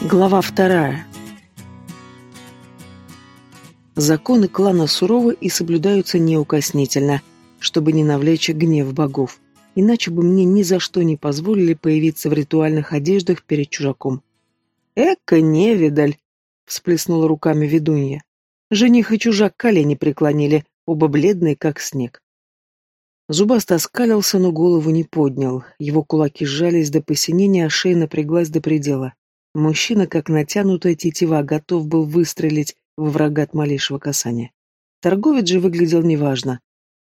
Глава вторая. Законы клана суровы и соблюдаются неукоснительно, чтобы не навлечь гнев богов. Иначе бы мне ни за что не позволили появиться в ритуальных одеждах перед чужаком. «Эка невидаль!» — всплеснула руками ведунья. Жених и чужак колени преклонили, оба бледные, как снег. Зубаст оскалился, но голову не поднял. Его кулаки сжались до посинения, а шея напряглась до предела. Мужчина, как натянутая тетива, готов был выстрелить во врага от малейшего касания. Торговец же выглядел неважно.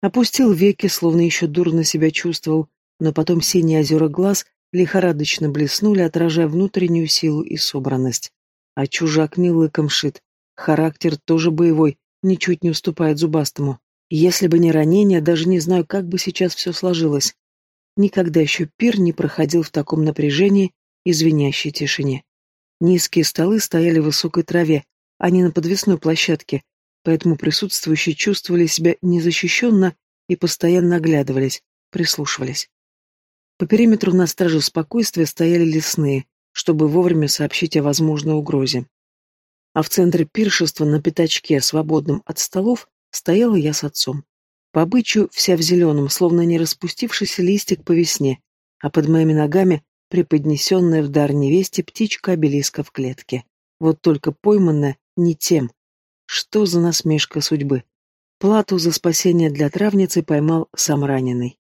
Опустил веки, словно еще дурно себя чувствовал, но потом синие озера глаз лихорадочно блеснули, отражая внутреннюю силу и собранность. А чужак не лыком шит. Характер тоже боевой, ничуть не уступает зубастому. Если бы не ранение, даже не знаю, как бы сейчас все сложилось. Никогда еще пир не проходил в таком напряжении и звенящей тишине. Низкие столы стояли в высокой траве, а не на подвесной площадке, поэтому присутствующие чувствовали себя незащищенно и постоянно оглядывались, прислушивались. По периметру на страже спокойствия стояли лесные, чтобы вовремя сообщить о возможной угрозе. А в центре пиршества на пятачке, свободном от столов, Стояла я с отцом. По обычаю вся в зеленом, словно не распустившийся листик по весне, а под моими ногами преподнесенная в дар невесте птичка-обелиска в клетке. Вот только пойманная не тем. Что за насмешка судьбы? Плату за спасение для травницы поймал сам раненый.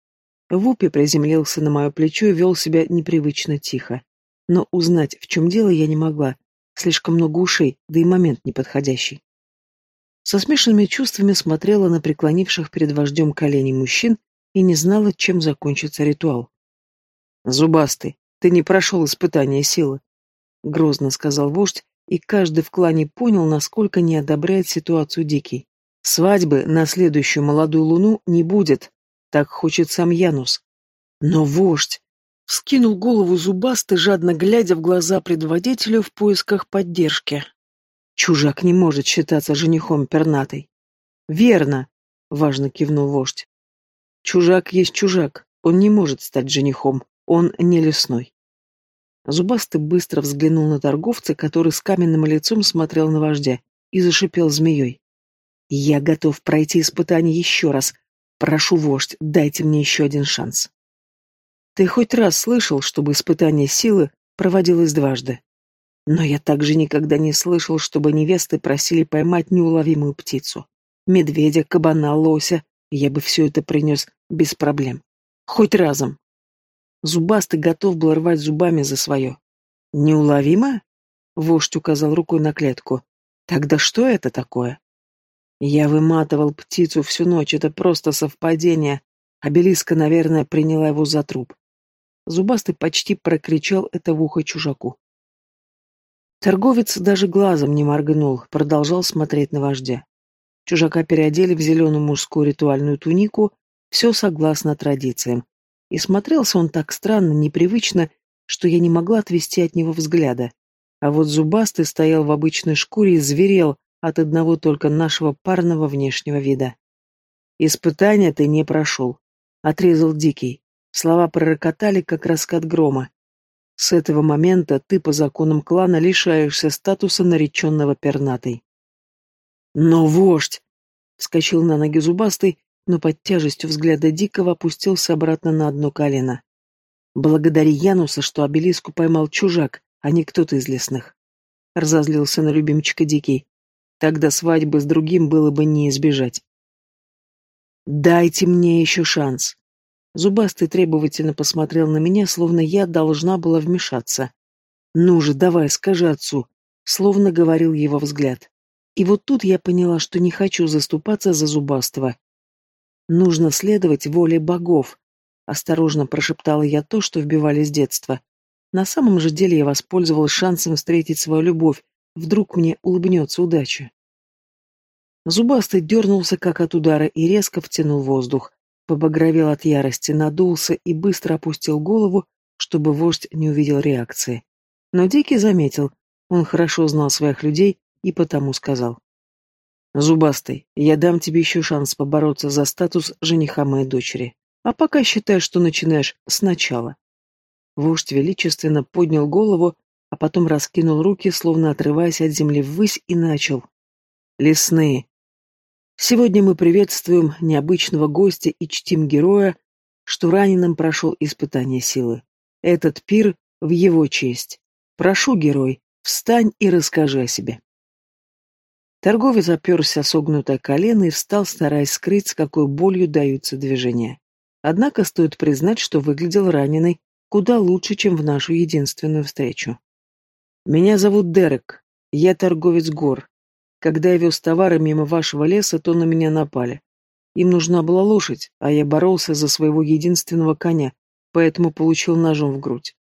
Вупи приземлился на мое плечо и вел себя непривычно тихо. Но узнать, в чем дело, я не могла. Слишком много ушей, да и момент неподходящий. Со смешанными чувствами смотрела на преклонивших перед вождем колени мужчин и не знала, чем закончится ритуал. «Зубастый, ты не прошел испытание силы», — грозно сказал вождь, и каждый в клане понял, насколько не одобряет ситуацию Дикий. «Свадьбы на следующую молодую луну не будет, так хочет сам Янус». «Но вождь!» — вскинул голову зубастый, жадно глядя в глаза предводителю в поисках поддержки. Чужак не может считаться женихом пернатой. Верно, важно кивнул вождь. Чужак есть чужак, он не может стать женихом, он не лесной. Зубастый быстро взглянул на торговца, который с каменным лицом смотрел на вождя, и зашипел змеей. «Я готов пройти испытание еще раз. Прошу, вождь, дайте мне еще один шанс». «Ты хоть раз слышал, чтобы испытание силы проводилось дважды?» Но я также никогда не слышал, чтобы невесты просили поймать неуловимую птицу. Медведя, кабана, лося. Я бы все это принес без проблем. Хоть разом. Зубастый готов был рвать зубами за свое. Неуловимо? Вождь указал рукой на клетку. Тогда что это такое? Я выматывал птицу всю ночь, это просто совпадение. Обелиска, наверное, приняла его за труп. Зубастый почти прокричал это в ухо чужаку. Торговец даже глазом не моргнул, продолжал смотреть на вождя. Чужака переодели в зеленую мужскую ритуальную тунику, все согласно традициям. И смотрелся он так странно, непривычно, что я не могла отвести от него взгляда. А вот зубастый стоял в обычной шкуре и зверел от одного только нашего парного внешнего вида. «Испытания ты не прошел», — отрезал Дикий. Слова пророкотали, как раскат грома. С этого момента ты по законам клана лишаешься статуса нареченного пернатой. Но вождь! Вскочил на ноги зубастый, но под тяжестью взгляда Дикого опустился обратно на одно колено. Благодари Януса, что обелиску поймал чужак, а не кто-то из лесных. Разозлился на любимчика Дикий. Тогда свадьбы с другим было бы не избежать. «Дайте мне еще шанс», Зубастый требовательно посмотрел на меня, словно я должна была вмешаться. «Ну же, давай, скажи отцу», — словно говорил его взгляд. И вот тут я поняла, что не хочу заступаться за Зубастого. «Нужно следовать воле богов», — осторожно прошептала я то, что вбивали с детства. На самом же деле я воспользовалась шансом встретить свою любовь. Вдруг мне улыбнется удача. Зубастый дернулся, как от удара, и резко втянул воздух побагровел от ярости, надулся и быстро опустил голову, чтобы вождь не увидел реакции. Но Дикий заметил, он хорошо знал своих людей и потому сказал. «Зубастый, я дам тебе еще шанс побороться за статус жениха моей дочери, а пока считай, что начинаешь сначала». Вождь величественно поднял голову, а потом раскинул руки, словно отрываясь от земли ввысь, и начал. «Лесные. Сегодня мы приветствуем необычного гостя и чтим героя, что раненым прошел испытание силы. Этот пир в его честь. Прошу, герой, встань и расскажи о себе». Торговец оперся согнутое колено и встал, стараясь скрыть, с какой болью даются движения. Однако стоит признать, что выглядел раненый куда лучше, чем в нашу единственную встречу. «Меня зовут Дерек. Я торговец гор. Когда я вез товары мимо вашего леса, то на меня напали. Им нужна была лошадь, а я боролся за своего единственного коня, поэтому получил ножом в грудь.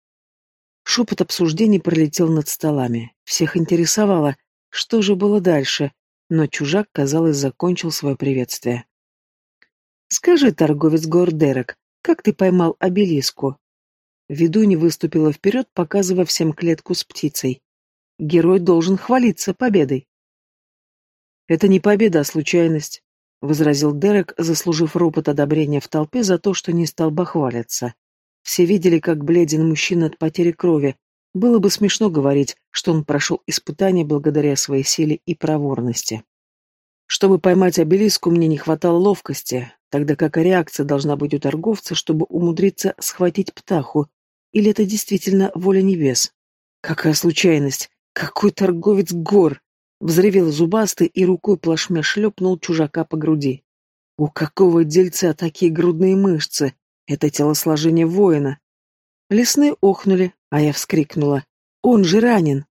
Шепот обсуждений пролетел над столами. Всех интересовало, что же было дальше, но чужак, казалось, закончил свое приветствие. «Скажи, торговец гор Дерек, как ты поймал обелиску?» Ведунья выступила вперед, показывая всем клетку с птицей. Герой должен хвалиться победой. «Это не победа, а случайность», — возразил Дерек, заслужив ропот одобрения в толпе за то, что не стал бахвалиться. Все видели, как бледен мужчина от потери крови. Было бы смешно говорить, что он прошел испытание благодаря своей силе и проворности. Чтобы поймать обелиску, мне не хватало ловкости, тогда как реакция должна быть у торговца, чтобы умудриться схватить птаху, или это действительно воля небес? Какая случайность! Какой торговец гор! Взревел зубастый и рукой плашмя шлепнул чужака по груди. У какого дельца такие грудные мышцы? Это телосложение воина. Лесные охнули, а я вскрикнула. Он же ранен!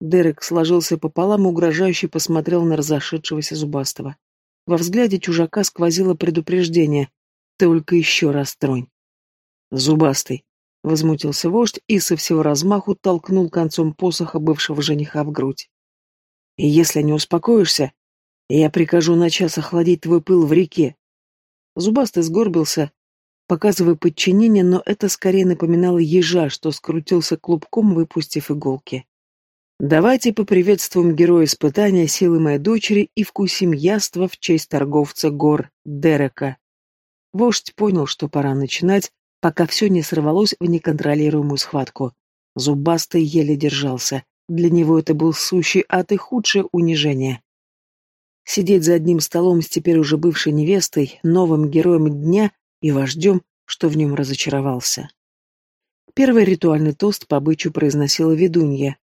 Дерек сложился пополам и угрожающе посмотрел на разошедшегося зубастого. Во взгляде чужака сквозило предупреждение. Только еще раз тронь. Зубастый. Возмутился вождь и со всего размаху толкнул концом посоха бывшего жениха в грудь. «И если не успокоишься, я прикажу на час охладить твой пыл в реке». Зубастый сгорбился, показывая подчинение, но это скорее напоминало ежа, что скрутился клубком, выпустив иголки. «Давайте поприветствуем героя испытания силы моей дочери и вкусим яства в честь торговца гор Дерека». Вождь понял, что пора начинать, пока все не сорвалось в неконтролируемую схватку. Зубастый еле держался. Для него это был сущий ад и худшее унижение. Сидеть за одним столом с теперь уже бывшей невестой, новым героем дня и вождем, что в нем разочаровался. Первый ритуальный тост по обычаю произносила ведунья.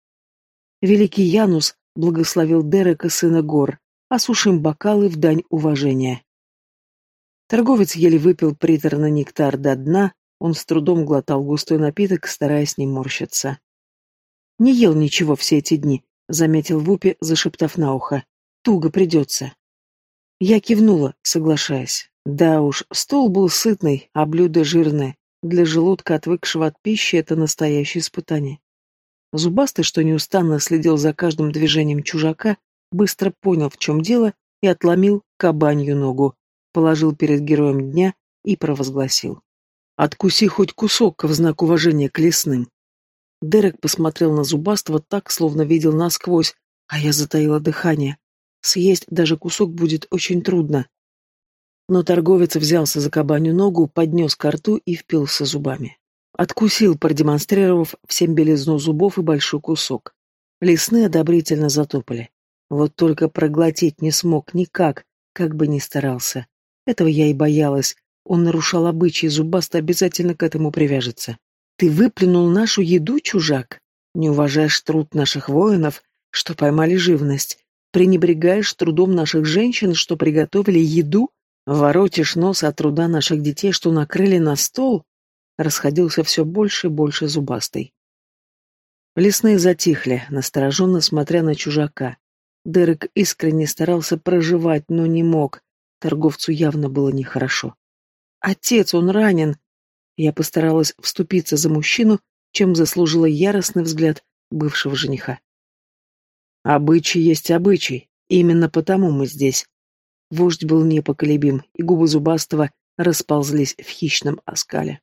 Великий Янус благословил Дерека, сына гор, осушим бокалы в дань уважения. Торговец еле выпил приторный нектар до дна, он с трудом глотал густой напиток, стараясь не морщиться. «Не ел ничего все эти дни», — заметил Вупи, зашептав на ухо. «Туго придется». Я кивнула, соглашаясь. Да уж, стол был сытный, а блюдо жирное. Для желудка, отвыкшего от пищи, это настоящее испытание. Зубастый, что неустанно следил за каждым движением чужака, быстро понял, в чем дело, и отломил кабанью ногу, положил перед героем дня и провозгласил. Откуси хоть кусок в знак уважения к лесным. Дерек посмотрел на Зубастого так, словно видел насквозь, а я затаила дыхание. Съесть даже кусок будет очень трудно. Но торговец взялся за кабаню ногу, поднес ко рту и впился зубами. Откусил, продемонстрировав всем белизну зубов и большой кусок. Лесные одобрительно затопали. Вот только проглотить не смог никак, как бы ни старался. Этого я и боялась, он нарушал обычаи, зубастый обязательно к этому привяжется. Ты выплюнул нашу еду, чужак? Не уважаешь труд наших воинов, что поймали живность? Пренебрегаешь трудом наших женщин, что приготовили еду? Воротишь нос от труда наших детей, что накрыли на стол? Расходился все больше и больше зубастый. Лесные затихли, настороженно смотря на чужака. Дерек искренне старался проживать, но не мог. Торговцу явно было нехорошо. Отец, он ранен. Я постаралась вступиться за мужчину, чем заслужила яростный взгляд бывшего жениха. Обычай есть обычай, именно потому мы здесь. Вождь был непоколебим, и губы зубастого расползлись в хищном оскале.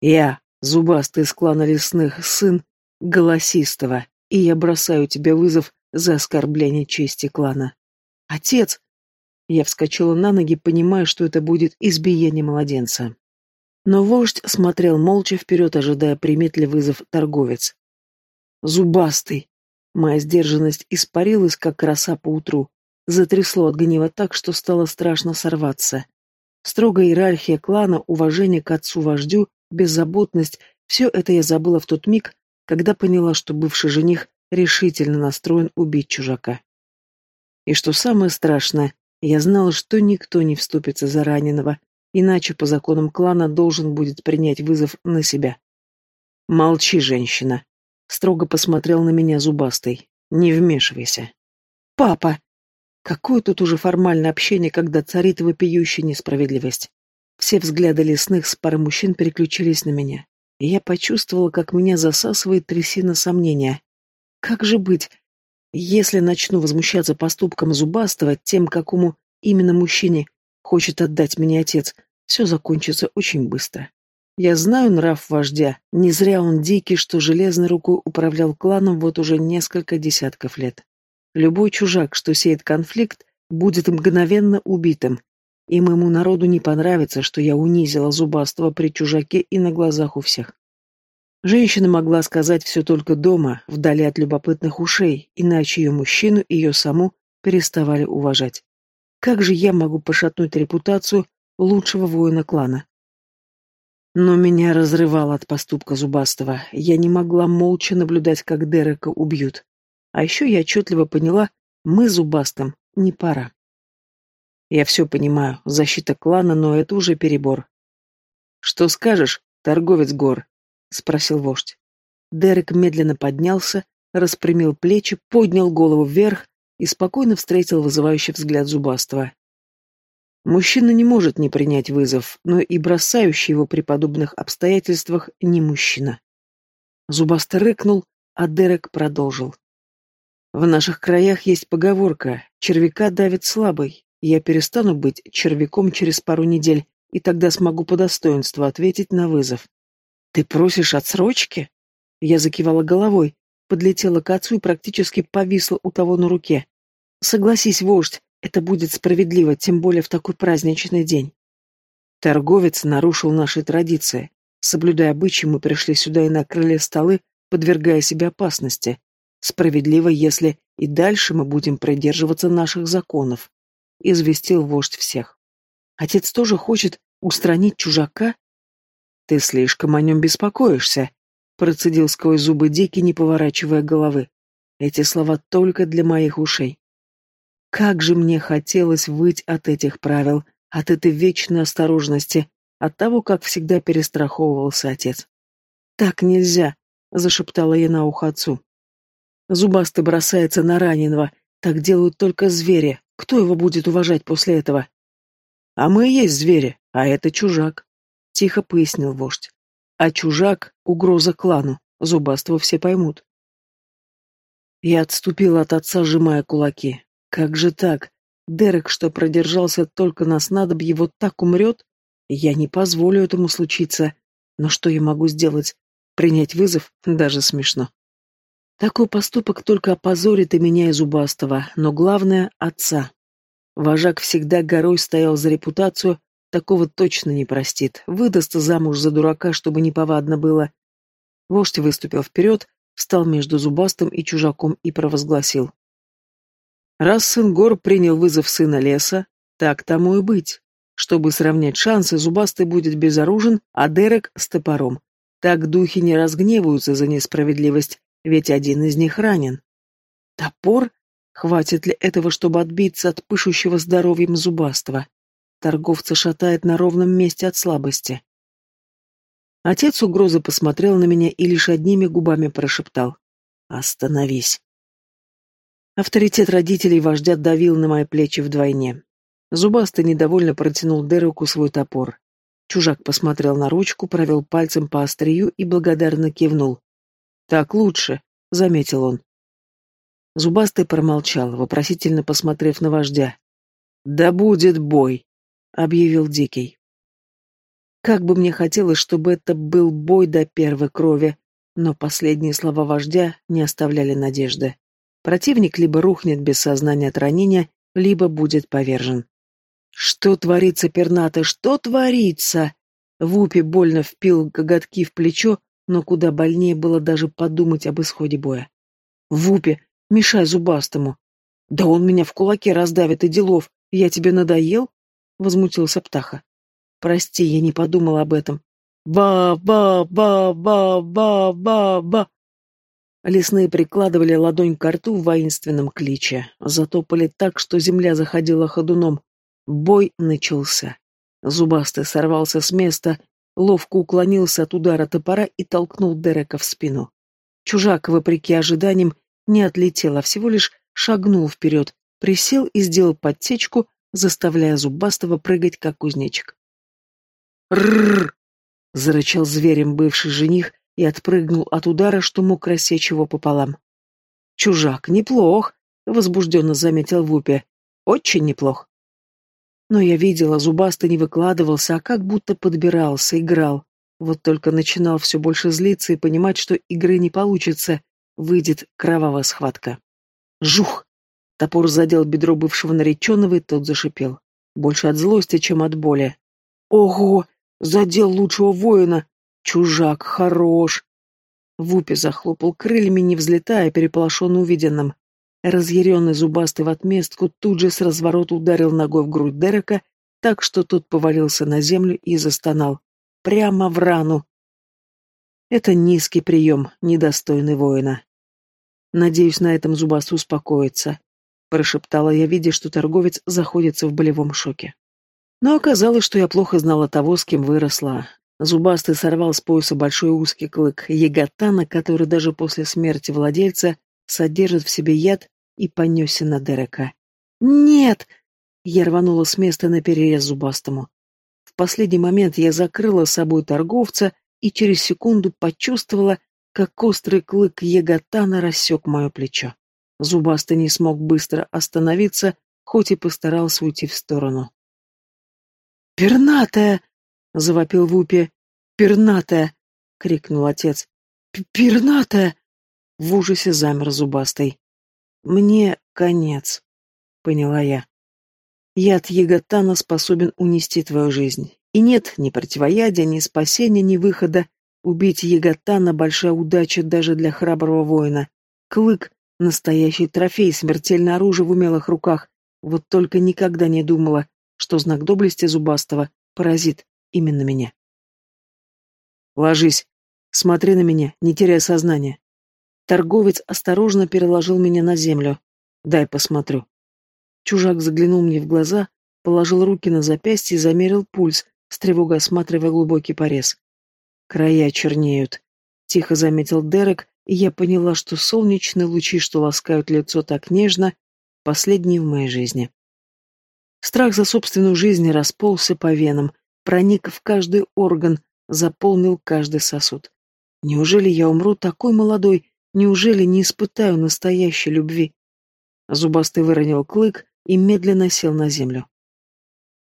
Я, зубастый из клана лесных, сын голосистого, и я бросаю тебе вызов за оскорбление чести клана. Отец, я вскочила на ноги, понимая, что это будет избиение младенца. Но вождь смотрел молча вперед, ожидая, примет ли вызов торговец. Зубастый. Моя сдержанность испарилась, как роса по утру. Затрясло от гнева так, что стало страшно сорваться. Строгая иерархия клана, уважение к отцу-вождю, беззаботность — все это я забыла в тот миг, когда поняла, что бывший жених решительно настроен убить чужака. И что самое страшное, я знала, что никто не вступится за раненого, иначе по законам клана должен будет принять вызов на себя. «Молчи, женщина!» — строго посмотрел на меня зубастый. «Не вмешивайся». «Папа!» Какое тут уже формальное общение, когда царит вопиющая несправедливость. Все взгляды лесных с пары мужчин переключились на меня, и я почувствовала, как меня засасывает трясина сомнения. Как же быть, если начну возмущаться поступком Зубастого, тем, какому именно мужчине хочет отдать мне отец, все закончится очень быстро. Я знаю нрав вождя, не зря он дикий, что железной рукой управлял кланом вот уже несколько десятков лет. Любой чужак, что сеет конфликт, будет мгновенно убитым. И моему народу не понравится, что я унизила зубастого при чужаке и на глазах у всех. Женщина могла сказать все только дома, вдали от любопытных ушей, иначе ее мужчину и ее саму переставали уважать. Как же я могу пошатнуть репутацию лучшего воина клана? Но меня разрывало от поступка Зубастого. Я не могла молча наблюдать, как Дерека убьют. А еще я отчетливо поняла, мы зубастым не пора. Я все понимаю, защита клана, но это уже перебор. Что скажешь, торговец гор? спросил вождь. Дерек медленно поднялся, распрямил плечи, поднял голову вверх и спокойно встретил вызывающий взгляд зубастого. Мужчина не может не принять вызов, но и бросающий его при подобных обстоятельствах не мужчина. Зубастый рыкнул, а Дерек продолжил. В наших краях есть поговорка «червяка давит слабый». Я перестану быть червяком через пару недель, и тогда смогу по достоинству ответить на вызов. «Ты просишь отсрочки?» Я закивала головой, подлетела к отцу и практически повисла у того на руке. «Согласись, вождь, это будет справедливо, тем более в такой праздничный день». Торговец нарушил наши традиции. Соблюдая обычаи, мы пришли сюда и накрыли столы, подвергая себе опасности. Справедливо, если и дальше мы будем придерживаться наших законов, известил вождь всех. Отец тоже хочет устранить чужака? Ты слишком о нем беспокоишься, процедил сквозь зубы Дикий, не поворачивая головы. Эти слова только для моих ушей. Как же мне хотелось выть от этих правил, от этой вечной осторожности, от того, как всегда перестраховывался отец. «Так нельзя», — зашептала я на ухо отцу. Зубастый бросается на раненого. Так делают только звери. Кто его будет уважать после этого? А мы и есть звери, а это чужак. Тихо пояснил вождь. А чужак — угроза клану. Зубастого все поймут. Я отступила от отца, сжимая кулаки. Как же так? Дерек, что продержался только на снадобье, вот так умрет? Я не позволю этому случиться. Но что я могу сделать? Принять вызов? Даже смешно. Такой поступок только опозорит и меня, и Зубастого, но главное — отца. Вожак всегда горой стоял за репутацию, такого точно не простит, выдаст замуж за дурака, чтобы неповадно было. Вождь выступил вперед, встал между Зубастым и чужаком и провозгласил. Раз сын гор принял вызов сына леса, так тому и быть. Чтобы сравнять шансы, Зубастый будет безоружен, а Дерек — с топором. Так духи не разгневаются за несправедливость, ведь один из них ранен. Топор? Хватит ли этого, чтобы отбиться от пышущего здоровьем зубастого? Торговца шатает на ровном месте от слабости. Отец угрозы посмотрел на меня и лишь одними губами прошептал. «Остановись». Авторитет родителей вождя давил на мои плечи вдвойне. Зубастый недовольно протянул Дереку свой топор. Чужак посмотрел на ручку, провел пальцем по острию и благодарно кивнул. «Так лучше», — заметил он. Зубастый промолчал, вопросительно посмотрев на вождя. «Да будет бой», — объявил Дикий. Как бы мне хотелось, чтобы это был бой до первой крови, но последние слова вождя не оставляли надежды. Противник либо рухнет без сознания от ранения, либо будет повержен. «Что творится, пернатый, что творится?» Вупи больно впил коготки в плечо, но куда больнее было даже подумать об исходе боя. «Вупе, мешай зубастому!» «Да он меня в кулаке раздавит и делов! Я тебе надоел?» — возмутился Птаха. «Прости, я не подумал об этом. Ба-ба-ба-ба-ба-ба-ба!» Лесные прикладывали ладонь к рту в воинственном кличе, затопали так, что земля заходила ходуном. Бой начался. Зубастый сорвался с места, ловко уклонился от удара топора и толкнул Дерека в спину. Чужак, вопреки ожиданиям, не отлетел, а всего лишь шагнул вперед, присел и сделал подтечку, заставляя Зубастого прыгать, как кузнечик. «Рррр!» — зарычал зверем бывший жених и отпрыгнул от удара, что мог рассечь его пополам. «Чужак, неплох!» — возбужденно заметил Вупе. «Очень неплох!» Но я видела, зубастый не выкладывался, а как будто подбирался, играл. Вот только начинал все больше злиться и понимать, что игры не получится, выйдет кровавая схватка. Жух! Топор задел бедро бывшего нареченного, и тот зашипел. Больше от злости, чем от боли. Ого! Задел лучшего воина! Чужак, хорош! Вупи захлопал крыльями, не взлетая, переполошенный увиденным. Разъяренный зубастый в отместку тут же с разворота ударил ногой в грудь Дерека, так что тот повалился на землю и застонал. Прямо в рану. Это низкий прием, недостойный воина. Надеюсь, на этом зубастый успокоится, прошептала я, видя, что торговец заходится в болевом шоке. Но оказалось, что я плохо знала того, с кем выросла. Зубастый сорвал с пояса большой узкий клык яготана, который даже после смерти владельца содержит в себе яд, и понесся на Дерека. «Нет!» Я рванула с места на перерез зубастому. В последний момент я закрыла собой торговца и через секунду почувствовала, как острый клык яготана рассек мое плечо. Зубастый не смог быстро остановиться, хоть и постарался уйти в сторону. «Пернатая!» — завопил Вупи. «Пернатая!» — крикнул отец. «Пернатая!» В ужасе замер зубастый. «Мне конец», — поняла я. «Яд Яготана способен унести твою жизнь. И нет ни противоядия, ни спасения, ни выхода. Убить Яготана — большая удача даже для храброго воина. Клык — настоящий трофей, смертельное оружие в умелых руках. Вот только никогда не думала, что знак доблести зубастого поразит именно меня. «Ложись. Смотри на меня, не теряя сознание», Торговец осторожно переложил меня на землю. «Дай посмотрю». Чужак заглянул мне в глаза, положил руки на запястье и замерил пульс, с тревогой осматривая глубокий порез. «Края чернеют», — тихо заметил Дерек, и я поняла, что солнечные лучи, что ласкают лицо так нежно, последние в моей жизни. Страх за собственную жизнь расползся по венам, проник в каждый орган, заполнил каждый сосуд. Неужели я умру такой молодой, Неужели не испытаю настоящей любви? Зубастый выронил клык и медленно сел на землю.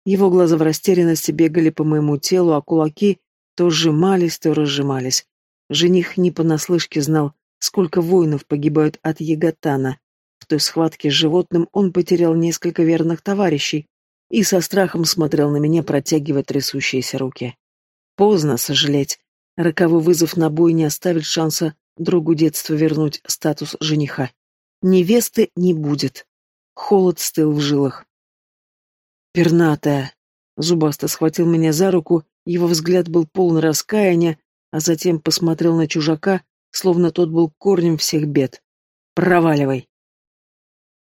Его глаза в растерянности бегали по моему телу, а кулаки то сжимались, то разжимались. Жених не понаслышке знал, сколько воинов погибают от Яготана. В той схватке с животным он потерял несколько верных товарищей и со страхом смотрел на меня, протягивая трясущиеся руки. Поздно сожалеть. Роковой вызов на бой не оставит шанса другу детства вернуть статус жениха. Невесты не будет. Холод стыл в жилах. «Пернатая!» Зубасто схватил меня за руку, его взгляд был полон раскаяния, а затем посмотрел на чужака, словно тот был корнем всех бед. «Проваливай!»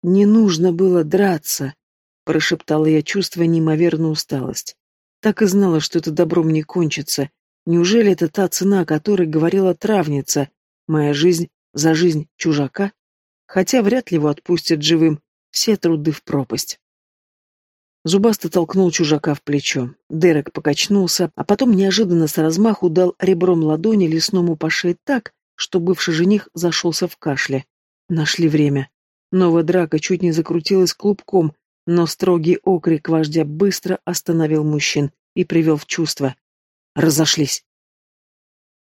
«Не нужно было драться», — прошептала я, чувствуя неимоверную усталость. Так и знала, что это добром не кончится. Неужели это та цена, о которой говорила травница, Моя жизнь за жизнь чужака? Хотя вряд ли его отпустят живым, все труды в пропасть. Зубасто толкнул чужака в плечо. Дерек покачнулся, а потом неожиданно с размаху дал ребром ладони лесному по шее так, что бывший жених зашелся в кашле. Нашли время. Новая драка чуть не закрутилась клубком, но строгий окрик вождя быстро остановил мужчин и привел в чувство. Разошлись.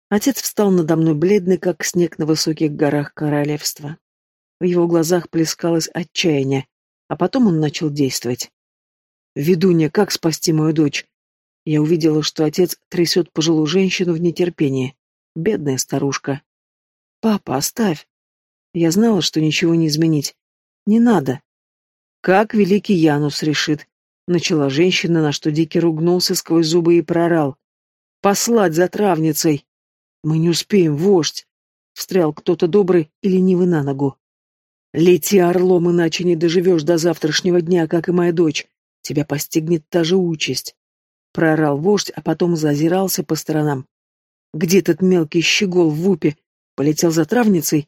Отец встал надо мной бледный, как снег на высоких горах королевства. В его глазах плескалось отчаяние, а потом он начал действовать. «Ведунья, как спасти мою дочь?» Я увидела, что отец трясет пожилую женщину в нетерпении. Бедная старушка. «Папа, оставь!» Я знала, что ничего не изменить. «Не надо!» «Как великий Янус решит!» Начала женщина, на что Дикий ругнулся сквозь зубы и прорал. «Послать за травницей!» «Мы не успеем, вождь!» Встрял кто-то добрый и ленивый на ногу. «Лети орлом, иначе не доживешь до завтрашнего дня, как и моя дочь. Тебя постигнет та же участь!» Проорал вождь, а потом зазирался по сторонам. «Где этот мелкий щегол в вупе? Полетел за травницей?»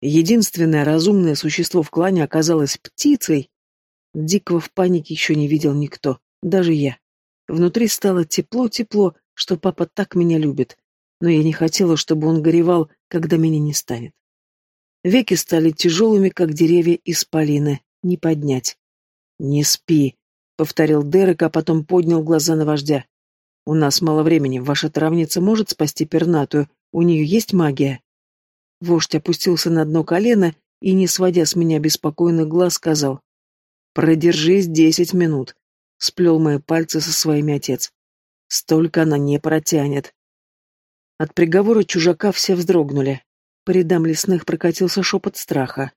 Единственное разумное существо в клане оказалось птицей. Дикого в панике еще не видел никто, даже я. Внутри стало тепло-тепло, что папа так меня любит, но я не хотела, чтобы он горевал, когда меня не станет. Веки стали тяжелыми, как деревья из полины, не поднять. «Не спи», — повторил Дерек, а потом поднял глаза на вождя. «У нас мало времени, ваша травница может спасти пернатую, у нее есть магия?» Вождь опустился на дно колено и, не сводя с меня беспокойных глаз, сказал. «Продержись десять минут», — сплел мои пальцы со своими отец. «Столько она не протянет». От приговора чужака все вздрогнули. По рядам лесных прокатился шепот страха.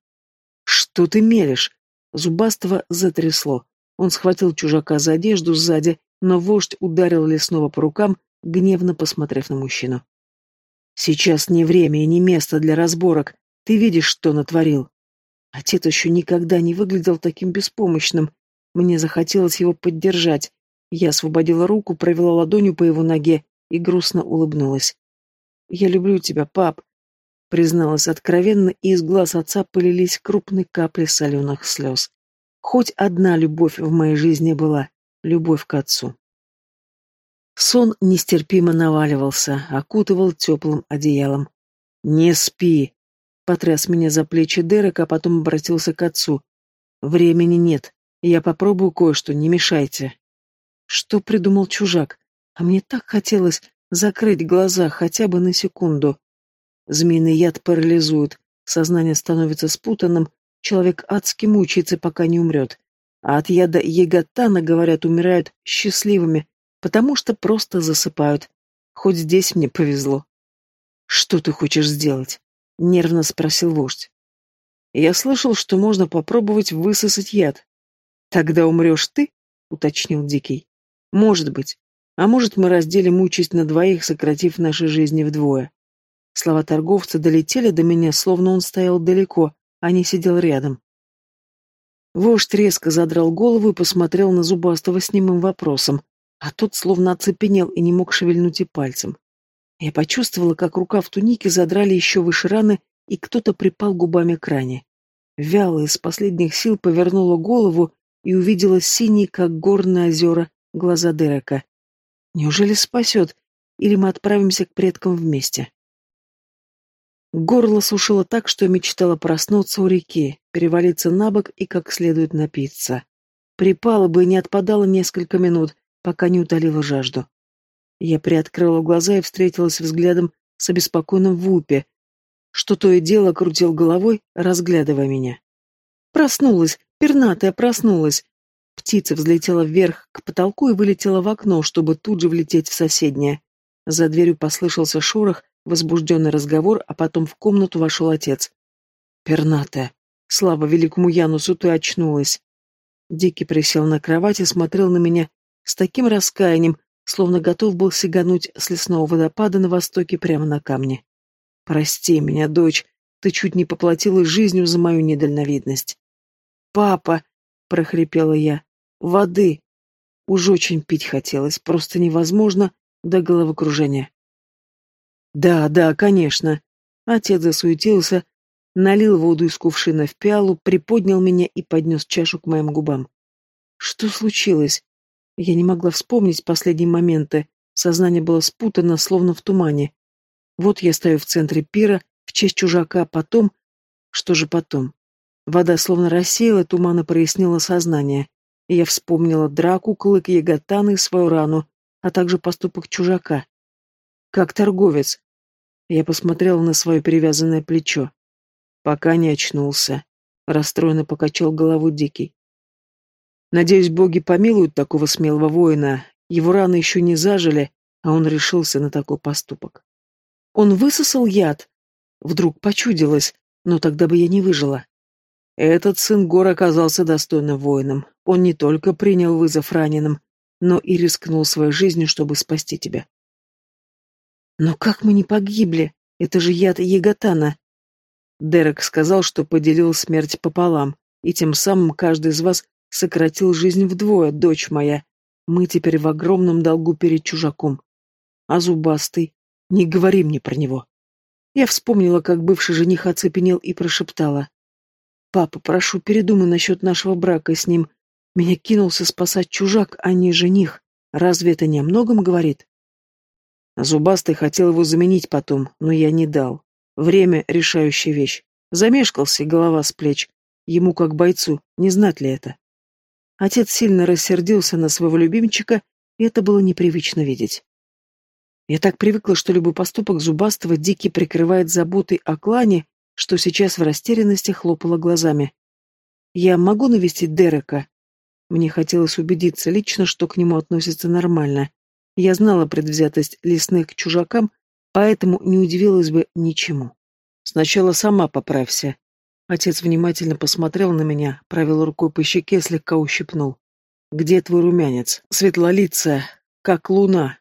«Что ты мелешь?» Зубастого затрясло. Он схватил чужака за одежду сзади, но вождь ударил лесного по рукам, гневно посмотрев на мужчину. Сейчас не время и не место для разборок. Ты видишь, что натворил. Отец еще никогда не выглядел таким беспомощным. Мне захотелось его поддержать. Я освободила руку, провела ладонью по его ноге и грустно улыбнулась. «Я люблю тебя, пап», — призналась откровенно, и из глаз отца полились крупные капли соленых слез. Хоть одна любовь в моей жизни была — любовь к отцу. Сон нестерпимо наваливался, окутывал теплым одеялом. «Не спи!» — потряс меня за плечи Дерек, а потом обратился к отцу. «Времени нет. Я попробую кое-что, не мешайте». Что придумал чужак? А мне так хотелось закрыть глаза хотя бы на секунду. Змеиный яд парализует, сознание становится спутанным, человек адски мучается, пока не умрет. А от яда яготана, говорят, умирают счастливыми, потому что просто засыпают. Хоть здесь мне повезло. «Что ты хочешь сделать?» — нервно спросил вождь. «Я слышал, что можно попробовать высосать яд». «Тогда умрешь ты?» — уточнил Дикий. «Может быть. А может, мы разделим участь на двоих, сократив наши жизни вдвое». Слова торговца долетели до меня, словно он стоял далеко, а не сидел рядом. Вождь резко задрал голову и посмотрел на Зубастого с немым вопросом, а тот словно оцепенел и не мог шевельнуть и пальцем. Я почувствовала, как рука в тунике задрали еще выше раны, и кто-то припал губами к ране. Вяло из последних сил повернула голову и увидела синие, как горные озера, глаза Дерека. Неужели спасет, или мы отправимся к предкам вместе? Горло сушило так, что мечтала проснуться у реки, перевалиться на бок и как следует напиться. Припала бы и не отпадала несколько минут, пока не утолила жажду. Я приоткрыла глаза и встретилась взглядом с обеспокоенным Вупе, что то и дело крутил головой, разглядывая меня. Проснулась, пернатая проснулась. Птица взлетела вверх к потолку и вылетела в окно, чтобы тут же влететь в соседнее. За дверью послышался шорох, возбужденный разговор, а потом в комнату вошел отец. «Пернатая, слава великому Янусу, ты очнулась!» Дикий присел на кровать и смотрел на меня с таким раскаянием, словно готов был сигануть с лесного водопада на востоке прямо на камне. «Прости меня, дочь, ты чуть не поплатилась жизнью за мою недальновидность». «Папа!» — прохрипела я. «Воды!» Уж очень пить хотелось, просто невозможно до головокружения. «Да, да, конечно». Отец засуетился, налил воду из кувшина в пиалу, приподнял меня и поднес чашу к моим губам. «Что случилось?» Я не могла вспомнить последние моменты. Сознание было спутано, словно в тумане. Вот я стою в центре пира, в честь чужака, потом... Что же потом? Вода словно рассеяла, тумана прояснила сознание. И я вспомнила драку, клык Яготана и свою рану, а также поступок чужака. Как торговец. Я посмотрела на свое перевязанное плечо. Пока не очнулся. Расстроенно покачал голову Дикий. Надеюсь, боги помилуют такого смелого воина. Его раны еще не зажили, а он решился на такой поступок. Он высосал яд. Вдруг почудилось, но тогда бы я не выжила. Этот сын гор оказался достойным воином. Он не только принял вызов раненым, но и рискнул своей жизнью, чтобы спасти тебя. Но как мы не погибли? Это же яд Еготана. Дерек сказал, что поделил смерть пополам, и тем самым каждый из вас сократил жизнь вдвое, дочь моя. Мы теперь в огромном долгу перед чужаком. А зубастый? Не говори мне про него. Я вспомнила, как бывший жених оцепенел и прошептала. «Папа, прошу, передумай насчет нашего брака с ним. Меня кинулся спасать чужак, а не жених. Разве это не о многом говорит?» Зубастый хотел его заменить потом, но я не дал. Время — решающая вещь. Замешкался, голова с плеч. Ему, как бойцу, не знать ли это? Отец сильно рассердился на своего любимчика, и это было непривычно видеть. Я так привыкла, что любой поступок Зубастого Дикий прикрывает заботой о клане, что сейчас в растерянности хлопала глазами. «Я могу навестить Дерека?» Мне хотелось убедиться лично, что к нему относятся нормально. Я знала предвзятость лесных к чужакам, поэтому не удивилась бы ничему. «Сначала сама поправься». Отец внимательно посмотрел на меня, провел рукой по щеке, слегка ущипнул. «Где твой румянец? Светлолицая, как луна,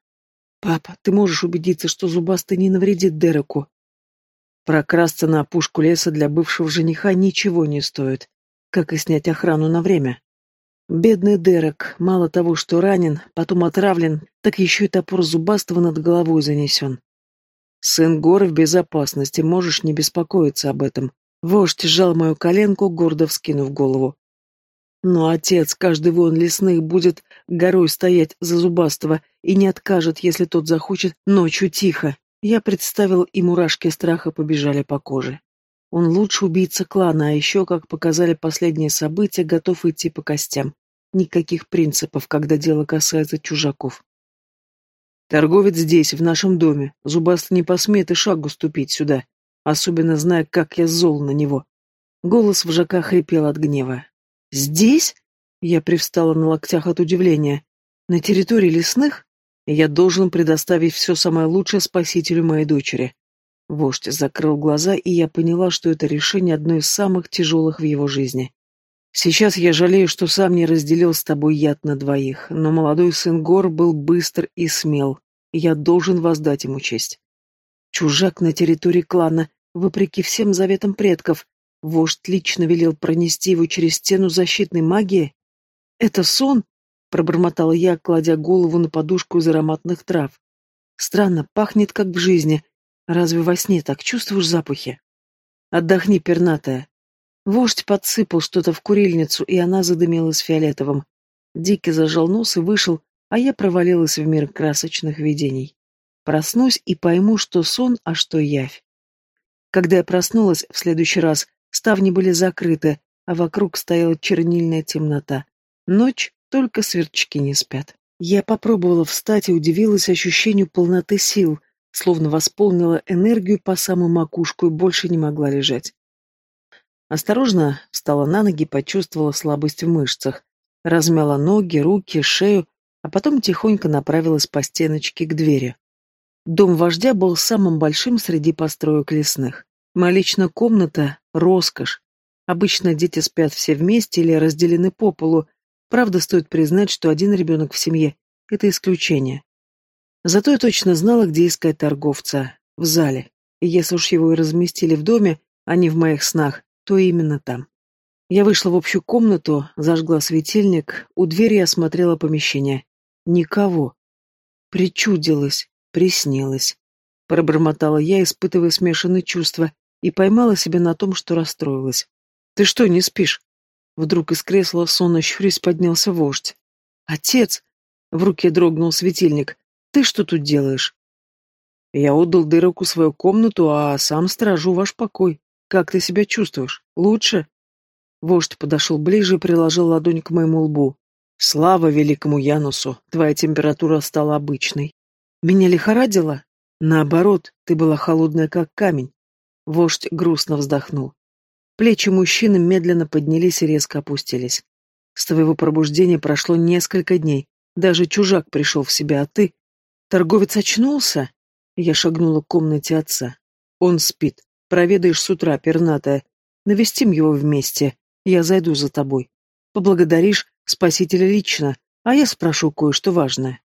«Папа, ты можешь убедиться, что зубастый не навредит Дереку?» Прокрасться на опушку леса для бывшего жениха ничего не стоит, как и снять охрану на время. Бедный Дерек, мало того, что ранен, потом отравлен, так еще и топор зубастого над головой занесен. Сын Гор в безопасности, можешь не беспокоиться об этом. Вождь сжал мою коленку, гордо вскинув голову. Но отец, каждый вон лесных, будет горой стоять за зубастого и не откажет, если тот захочет ночью тихо. Я представил, и мурашки страха побежали по коже. Он лучше убийца клана, а еще, как показали последние события, готов идти по костям. Никаких принципов, когда дело касается чужаков. Торговец здесь, в нашем доме. Зубастый не посмеет и шагу ступить сюда, особенно зная, как я зол на него. Голос вожака хрипел от гнева. «Здесь?» Я привстала на локтях от удивления. «На территории лесных? Я должен предоставить все самое лучшее спасителю моей дочери». Вождь закрыл глаза, и я поняла, что это решение одно из самых тяжелых в его жизни. Сейчас я жалею, что сам не разделил с тобой яд на двоих, но молодой сын Гор был быстр и смел, и я должен воздать ему честь. Чужак на территории клана, вопреки всем заветам предков, Вождь лично велел пронести его через стену защитной магии? Это сон? Пробормотала я, кладя голову на подушку из ароматных трав. Странно, пахнет как в жизни. Разве во сне так чувствуешь запахи? Отдохни, пернатая. Вождь подсыпал что-то в курильницу, и она задымилась фиолетовым. Дикий зажал нос и вышел, а я провалилась в мир красочных видений. Проснусь и пойму, что сон, а что явь. Когда я проснулась в следующий раз, Ставни были закрыты, а вокруг стояла чернильная темнота. Ночь, только сверчки не спят. Я попробовала встать и удивилась ощущению полноты сил, словно восполнила энергию по самую макушку и больше не могла лежать. Осторожно встала на ноги, почувствовала слабость в мышцах, размяла ноги, руки, шею, а потом тихонько направилась по стеночке к двери. Дом вождя был самым большим среди построек лесных. Моя личная комната — роскошь. Обычно дети спят все вместе или разделены по полу. Правда, стоит признать, что один ребенок в семье — это исключение. Зато я точно знала, где искать торговца. В зале. И если уж его и разместили в доме, а не в моих снах, то именно там. Я вышла в общую комнату, зажгла светильник, у двери осмотрела помещение. Никого. Причудилось, приснилось. Пробормотала я, испытывая смешанные чувства, и поймала себя на том, что расстроилась. «Ты что, не спишь?» Вдруг из кресла сонно щурясь поднялся вождь. «Отец!» — в руке дрогнул светильник. «Ты что тут делаешь?» «Я отдал Дереку свою комнату, а сам стражу ваш покой. Как ты себя чувствуешь? Лучше?» Вождь подошел ближе и приложил ладонь к моему лбу. «Слава великому Янусу! Твоя температура стала обычной. Меня лихорадило? Наоборот, ты была холодная, как камень. Вождь грустно вздохнул. Плечи мужчины медленно поднялись и резко опустились. С твоего пробуждения прошло несколько дней. Даже чужак пришел в себя, а ты... Торговец очнулся? Я шагнула к комнате отца. Он спит. Проведаешь с утра, пернатая. Навестим его вместе. Я зайду за тобой. Поблагодаришь спасителя лично, а я спрошу кое-что важное.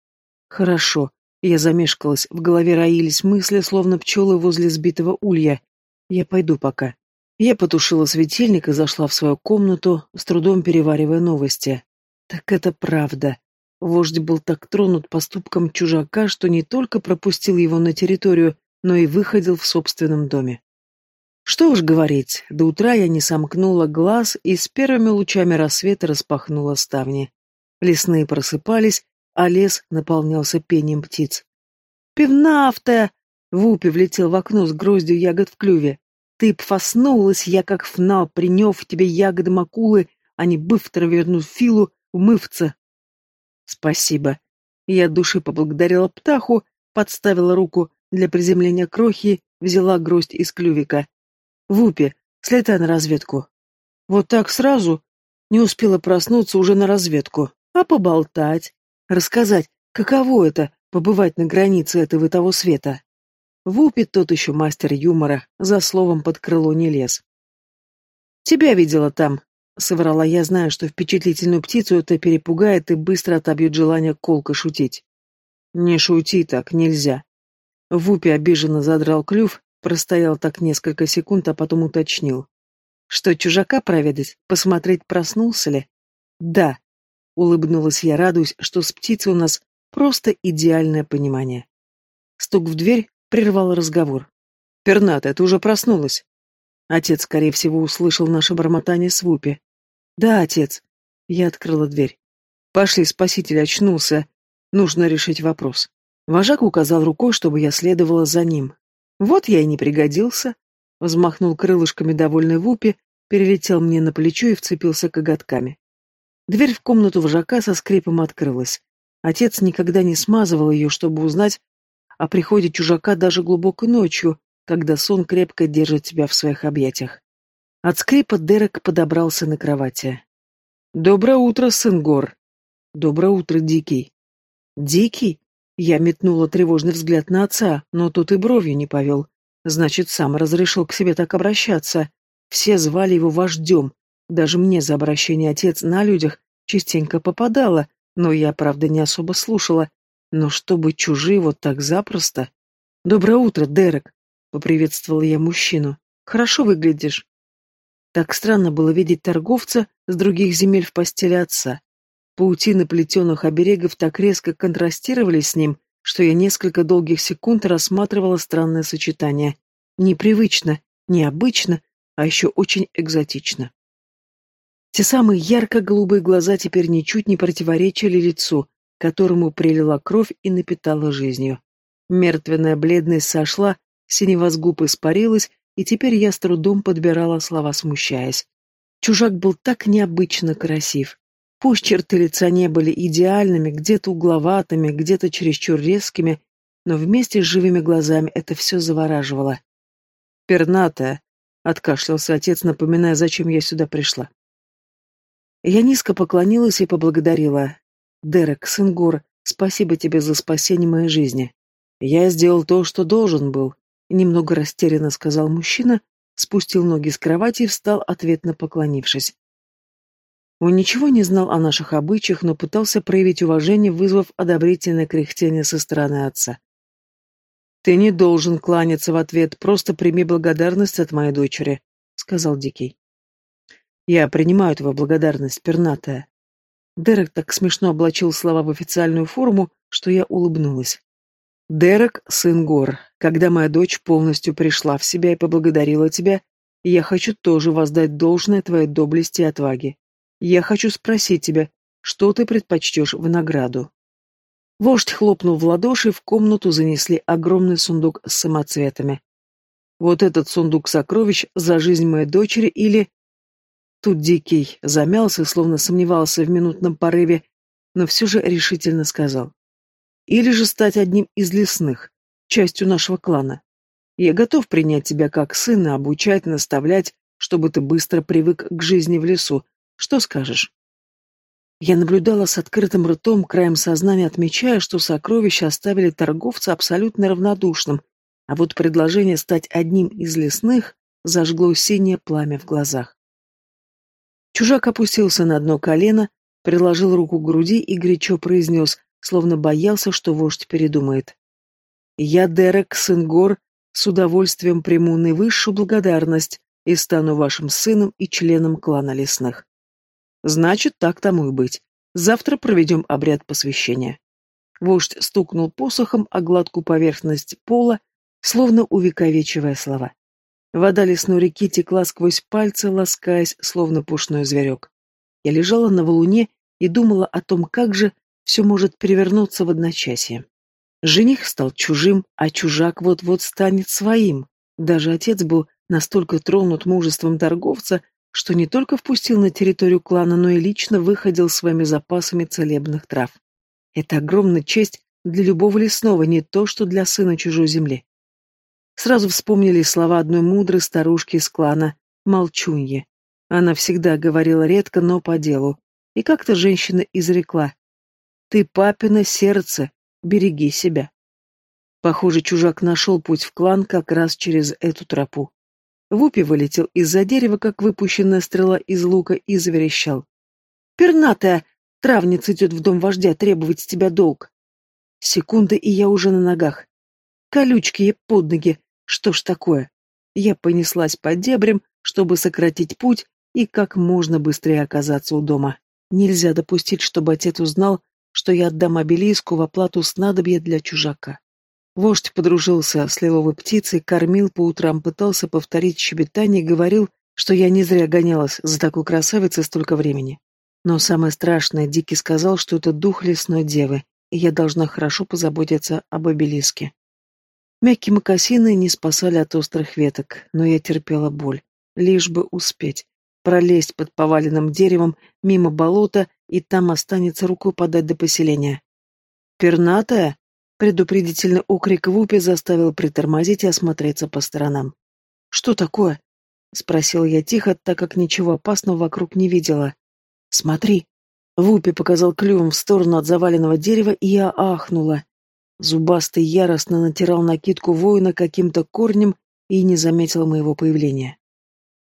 Хорошо. Я замешкалась, в голове роились мысли, словно пчелы возле сбитого улья. Я пойду пока. Я потушила светильник и зашла в свою комнату, с трудом переваривая новости. Так это правда. Вождь был так тронут поступком чужака, что не только пропустил его на территорию, но и выходил в собственном доме. Что уж говорить, до утра я не сомкнула глаз и с первыми лучами рассвета распахнула ставни. Лесные просыпались, а лес наполнялся пением птиц. «Пивнафтая!» — Вупи влетел в окно с гроздью ягод в клюве. «Ты пфоснулась, я как фнал, принев тебе ягоды макулы, а не быстро верну Филу умывца». «Спасибо». Я души поблагодарила птаху, подставила руку для приземления крохи, взяла гроздь из клювика. «Вупи, слетай на разведку». Вот так сразу не успела проснуться уже на разведку, а поболтать, рассказать, каково это — побывать на границе этого и того света. Вупи тот еще мастер юмора, за словом под крыло не лез. «Тебя видела там», — соврала я, зная, что впечатлительную птицу это перепугает и быстро отобьет желание колко шутить. «Не шути так, нельзя». Вупи обиженно задрал клюв, простоял так несколько секунд, а потом уточнил. «Что, чужака проведать? Посмотреть, проснулся ли?» «Да», — улыбнулась я, радуясь, что с птицей у нас просто идеальное понимание. Стук в дверь прервал разговор. «Перната, ты уже проснулась?» Отец, скорее всего, услышал наше бормотание с Вупи. «Да, отец». Я открыла дверь. «Пошли, спаситель очнулся. Нужно решить вопрос». Вожак указал рукой, чтобы я следовала за ним. «Вот я и не пригодился», — взмахнул крылышками довольный Вупи, перелетел мне на плечо и вцепился коготками. Дверь в комнату вожака со скрипом открылась. Отец никогда не смазывал ее, чтобы узнать о приходе чужака даже глубокой ночью, когда сон крепко держит тебя в своих объятиях. От скрипа Дерек подобрался на кровати. «Доброе утро, сын Гор!» «Доброе утро, Дикий!» «Дикий?» Я метнула тревожный взгляд на отца, но тут и бровью не повел. Значит, сам разрешил к себе так обращаться. Все звали его вождем. Даже мне за обращение отец на людях частенько попадало, но я, правда, не особо слушала. Но чтобы чужие вот так запросто... «Доброе утро, Дерек!» — поприветствовала я мужчину. «Хорошо выглядишь». Так странно было видеть торговца с других земель в постели отца. Паутины плетеных оберегов так резко контрастировали с ним, что я несколько долгих секунд рассматривала странное сочетание. Непривычно, необычно, а еще очень экзотично. Те самые ярко-голубые глаза теперь ничуть не противоречили лицу, которому прилила кровь и напитала жизнью. Мертвенная бледность сошла, синева с губ испарилась, и теперь я с трудом подбирала слова, смущаясь. Чужак был так необычно красив. Пусть черты лица не были идеальными, где-то угловатыми, где-то чересчур резкими, но вместе с живыми глазами это все завораживало. «Пернатая», — откашлялся отец, напоминая, зачем я сюда пришла. Я низко поклонилась и поблагодарила. «Дерек, сын Гор, спасибо тебе за спасение моей жизни. Я сделал то, что должен был», Немного растерянно сказал мужчина, спустил ноги с кровати и встал, ответно поклонившись. Он ничего не знал о наших обычаях, но пытался проявить уважение, вызвав одобрительное кряхтение со стороны отца. «Ты не должен кланяться в ответ, просто прими благодарность от моей дочери», — сказал Дикий. «Я принимаю твою благодарность, пернатая». Дерек так смешно облачил слова в официальную форму, что я улыбнулась. Дерек, сын Гор, когда моя дочь полностью пришла в себя и поблагодарила тебя, я хочу тоже воздать должное твоей доблести и отваге. Я хочу спросить тебя, что ты предпочтешь в награду?» Вождь хлопнул в ладоши, и в комнату занесли огромный сундук с самоцветами. «Вот этот сундук сокровищ за жизнь моей дочери или...» Тут Дикий замялся, словно сомневался в минутном порыве, но все же решительно сказал или же стать одним из лесных, частью нашего клана. Я готов принять тебя как сына, обучать, наставлять, чтобы ты быстро привык к жизни в лесу. Что скажешь? Я наблюдала с открытым ртом, краем сознания отмечая, что сокровища оставили торговца абсолютно равнодушным, а вот предложение стать одним из лесных зажгло синее пламя в глазах. Чужак опустился на одно колено, приложил руку к груди и горячо произнес, словно боялся, что вождь передумает. «Я, Дерек, сын гор, с удовольствием приму наивысшую благодарность и стану вашим сыном и членом клана лесных. Значит, так тому и быть. Завтра проведем обряд посвящения». Вождь стукнул посохом о гладкую поверхность пола, словно увековечивая слова. Вода лесной реки текла сквозь пальцы, ласкаясь, словно пушной зверек. Я лежала на валуне и думала о том, как же все может перевернуться в одночасье. Жених стал чужим, а чужак вот-вот станет своим. Даже отец был настолько тронут мужеством торговца, что не только впустил на территорию клана, но и лично выходил своими запасами целебных трав. Это огромная честь для любого лесного, не то что для сына чужой земли. Сразу вспомнили слова одной мудрой старушки из клана, Молчуньи. Она всегда говорила редко, но по делу. И как-то женщина изрекла. «Ты папина сердце, береги себя». Похоже, чужак нашел путь в клан как раз через эту тропу. Вупи вылетел из-за дерева, как выпущенная стрела из лука, и заверещал. «Пернатая! Травница идет в дом вождя требовать с тебя долг!» Секунды, и я уже на ногах. Колючки ей под ноги, что ж такое? Я понеслась по дебрям, чтобы сократить путь и как можно быстрее оказаться у дома. Нельзя допустить, чтобы отец узнал, что я отдам обелиску в оплату снадобья для чужака. Вождь подружился с лиловой птицей, кормил по утрам, пытался повторить щебетание и говорил, что я не зря гонялась за такой красавицей столько времени. Но самое страшное, Дикий сказал, что это дух лесной девы, и я должна хорошо позаботиться об обелиске. Мягкие мокасины не спасали от острых веток, но я терпела боль, лишь бы успеть. Пролезть под поваленным деревом, мимо болота, и там останется рукой подать до поселения. «Пернатая?» — предупредительный окрик Вупи заставил притормозить и осмотреться по сторонам. «Что такое?» — спросил я тихо, так как ничего опасного вокруг не видела. «Смотри!» Вупи показал клювом в сторону от заваленного дерева, и я ахнула. Зубастый яростно натирал накидку воина каким-то корнем и не заметил моего появления.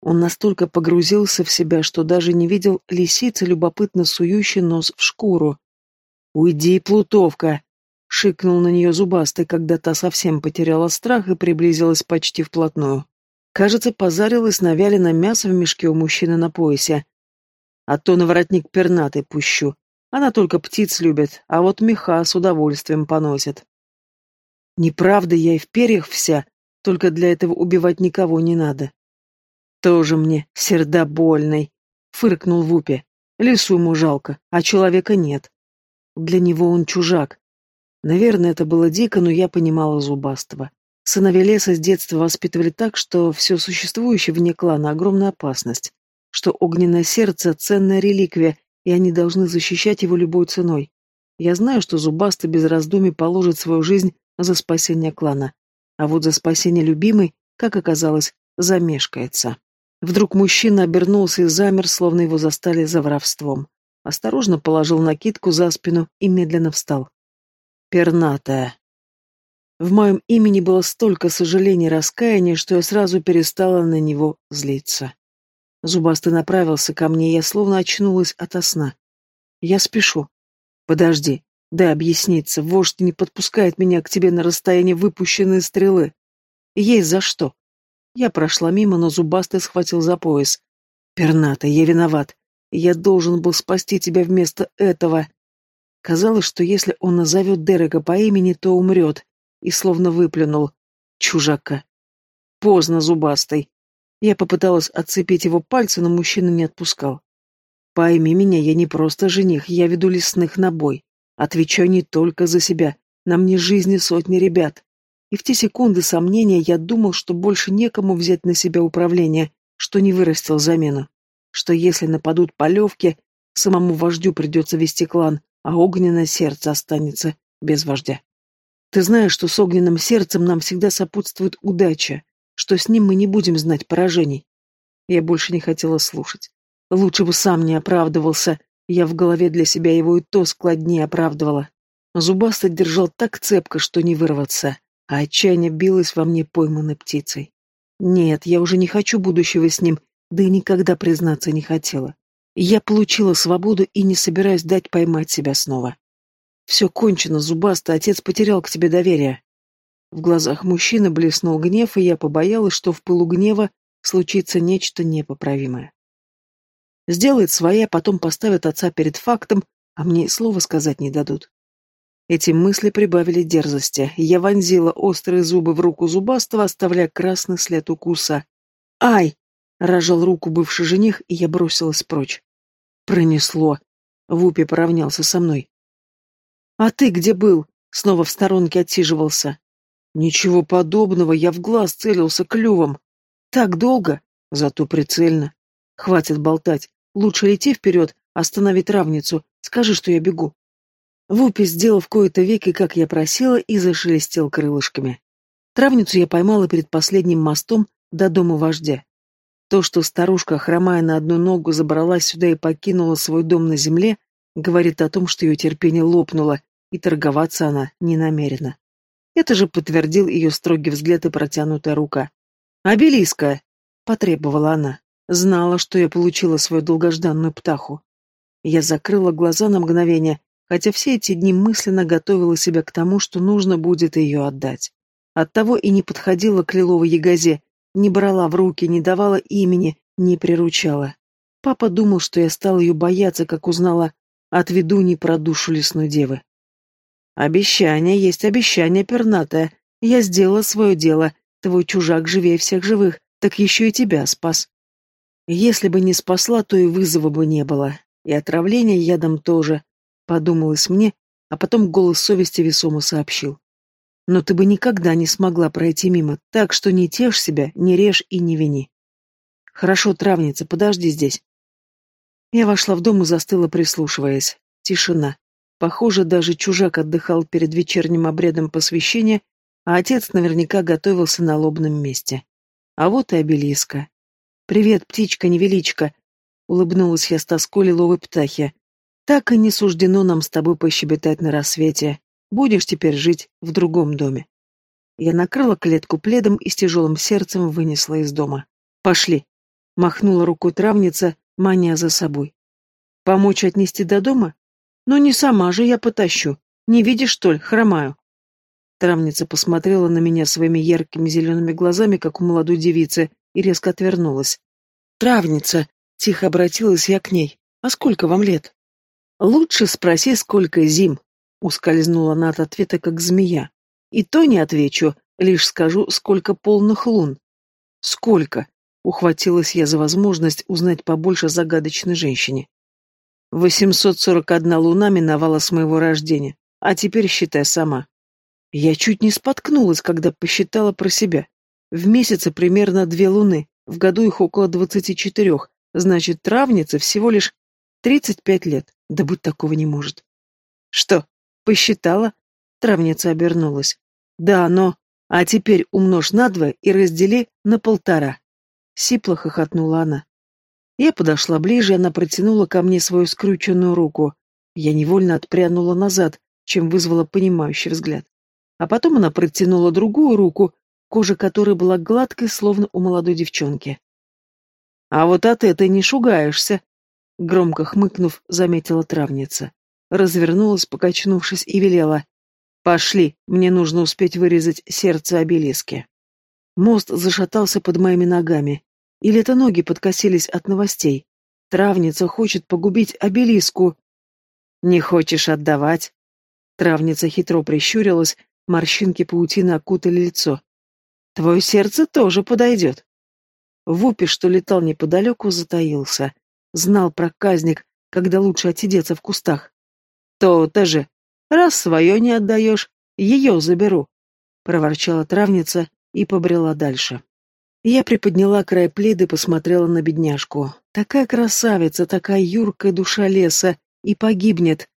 Он настолько погрузился в себя, что даже не видел лисицы, любопытно сующий нос в шкуру. «Уйди, плутовка!» — шикнул на нее зубастый, когда та совсем потеряла страх и приблизилась почти вплотную. Кажется, позарилась на вяленое мясо в мешке у мужчины на поясе. А то на воротник пернатый пущу. Она только птиц любит, а вот меха с удовольствием поносит. Неправда, я и в перьях вся, только для этого убивать никого не надо. Тоже мне сердобольный, фыркнул Вупи. Лесу ему жалко, а человека нет. Для него он чужак. Наверное, это было дико, но я понимала зубастого. Сыновья леса с детства воспитывали так, что все существующее вне клана — огромная опасность, что огненное сердце — ценная реликвия, и они должны защищать его любой ценой. Я знаю, что Зубастый без раздумий положит свою жизнь за спасение клана, а вот за спасение любимой, как оказалось, замешкается. Вдруг мужчина обернулся и замер, словно его застали за воровством. Осторожно положил накидку за спину и медленно встал. Пернатая. В моем имени было столько сожалений и раскаяния, что я сразу перестала на него злиться. Зубастый направился ко мне, я словно очнулась ото сна. Я спешу. Подожди, дай объясниться, вождь не подпускает меня к тебе на расстояние выпущенной стрелы. Есть за что. Я прошла мимо, но Зубастый схватил за пояс. Перната, я виноват. Я должен был спасти тебя вместо этого. Казалось, что если он назовет Дерека по имени, то умрет, и словно выплюнул. Чужака. Поздно, Зубастый. Я попыталась отцепить его пальцы, но мужчина не отпускал. «Пойми меня, я не просто жених, я веду лесных на бой. Отвечаю не только за себя, на мне жизни сотни ребят. И в те секунды сомнения я думал, что больше некому взять на себя управление, что не вырастил замену. Что если нападут полевки, самому вождю придется вести клан, а огненное сердце останется без вождя. Ты знаешь, что с огненным сердцем нам всегда сопутствует удача, что с ним мы не будем знать поражений. Я больше не хотела слушать. Лучше бы сам не оправдывался, Я в голове для себя его и то складнее оправдывала. Зубастый держал так цепко, что не вырваться, а отчаяние билось во мне пойманной птицей. Нет, я уже не хочу будущего с ним, да и никогда признаться не хотела. Я получила свободу и не собираюсь дать поймать себя снова. Все кончено, зубастый, отец потерял к тебе доверие. В глазах мужчины блеснул гнев, и я побоялась, что в пылу гнева случится нечто непоправимое. Сделает свои, а потом поставит отца перед фактом, а мне слова сказать не дадут. Эти мысли прибавили дерзости. Я вонзила острые зубы в руку зубастого, оставляя красный след укуса. «Ай!» — рожал руку бывший жених, и я бросилась прочь. Пронесло. Вупи поравнялся со мной. «А ты где был?» — снова в сторонке отсиживался. «Ничего подобного, я в глаз целился клювом. Так долго, зато прицельно. Хватит болтать. Лучше лети вперед, останови травницу. Скажи, что я бегу». Вупи сделал в кои-то веки, как я просила, и зашелестел крылышками. Травницу я поймала перед последним мостом до дома вождя. То, что старушка, хромая на одну ногу, забралась сюда и покинула свой дом на земле, говорит о том, что ее терпение лопнуло, и торговаться она не намерена. Это же подтвердил ее строгий взгляд и протянутая рука. «Обелиска!» — потребовала она. Знала, что я получила свою долгожданную птаху. Я закрыла глаза на мгновение, хотя все эти дни мысленно готовила себя к тому, что нужно будет ее отдать. Оттого и не подходила к лиловой ягозе, не брала в руки, не давала имени, не приручала. Папа думал, что я стала ее бояться, как узнала от ведуньи про душу лесной девы. Обещание есть обещание, пернатое. Я сделала свое дело. Твой чужак живее всех живых, так еще и тебя спас. Если бы не спасла, то и вызова бы не было. И отравление ядом тоже, подумалось мне, а потом голос совести весомо сообщил. Но ты бы никогда не смогла пройти мимо, так что не тешь себя, не режь и не вини. Хорошо, травница, подожди здесь. Я вошла в дом и застыла, прислушиваясь. Тишина. Похоже, даже чужак отдыхал перед вечерним обрядом посвящения, а отец наверняка готовился на лобном месте. А вот и обелиска. «Привет, птичка-невеличка!» — улыбнулась я с тоской лиловой птахи. «Так и не суждено нам с тобой пощебетать на рассвете. Будешь теперь жить в другом доме». Я накрыла клетку пледом и с тяжелым сердцем вынесла из дома. «Пошли!» — махнула рукой травница, маня за собой. «Помочь отнести до дома? Но не сама же я потащу. Не видишь, что ли, хромаю?» Травница посмотрела на меня своими яркими зелеными глазами, как у молодой девицы, и резко отвернулась. «Травница!» — тихо обратилась я к ней. «А сколько вам лет?» «Лучше спроси, сколько зим!» — ускользнула она от ответа, как змея. «И то не отвечу, лишь скажу, сколько полных лун». «Сколько?» — ухватилась я за возможность узнать побольше загадочной женщине. Восемьсот сорок одна луна миновала с моего рождения, а теперь считай сама. Я чуть не споткнулась, когда посчитала про себя. В месяце примерно две луны, в году их около двадцати четырех, значит, травнице всего лишь тридцать пять лет. Да быть такого не может. Что, посчитала? Травница обернулась. Да, но... А теперь умножь на два и раздели на полтора. Сипло хохотнула она. Я подошла ближе, она протянула ко мне свою скрюченную руку. Я невольно отпрянула назад, чем вызвала понимающий взгляд. А потом она протянула другую руку, кожа которой была гладкой, словно у молодой девчонки. «А вот от этой не шугаешься», — громко хмыкнув, заметила травница. Развернулась, покачнувшись, и велела. «Пошли, мне нужно успеть вырезать сердце обелиски». Мост зашатался под моими ногами. Или это ноги подкосились от новостей? Травница хочет погубить обелиску. Не хочешь отдавать? Травница хитро прищурилась, морщинки паутины окутали лицо. Твое сердце тоже подойдет. Вупи, что летал неподалеку, затаился. Знал проказник, когда лучше отсидеться в кустах. То-то же. Раз свое не отдаешь, ее заберу. Проворчала травница и побрела дальше. Я приподняла край пледа и посмотрела на бедняжку. Такая красавица, такая юркая душа леса, и погибнет.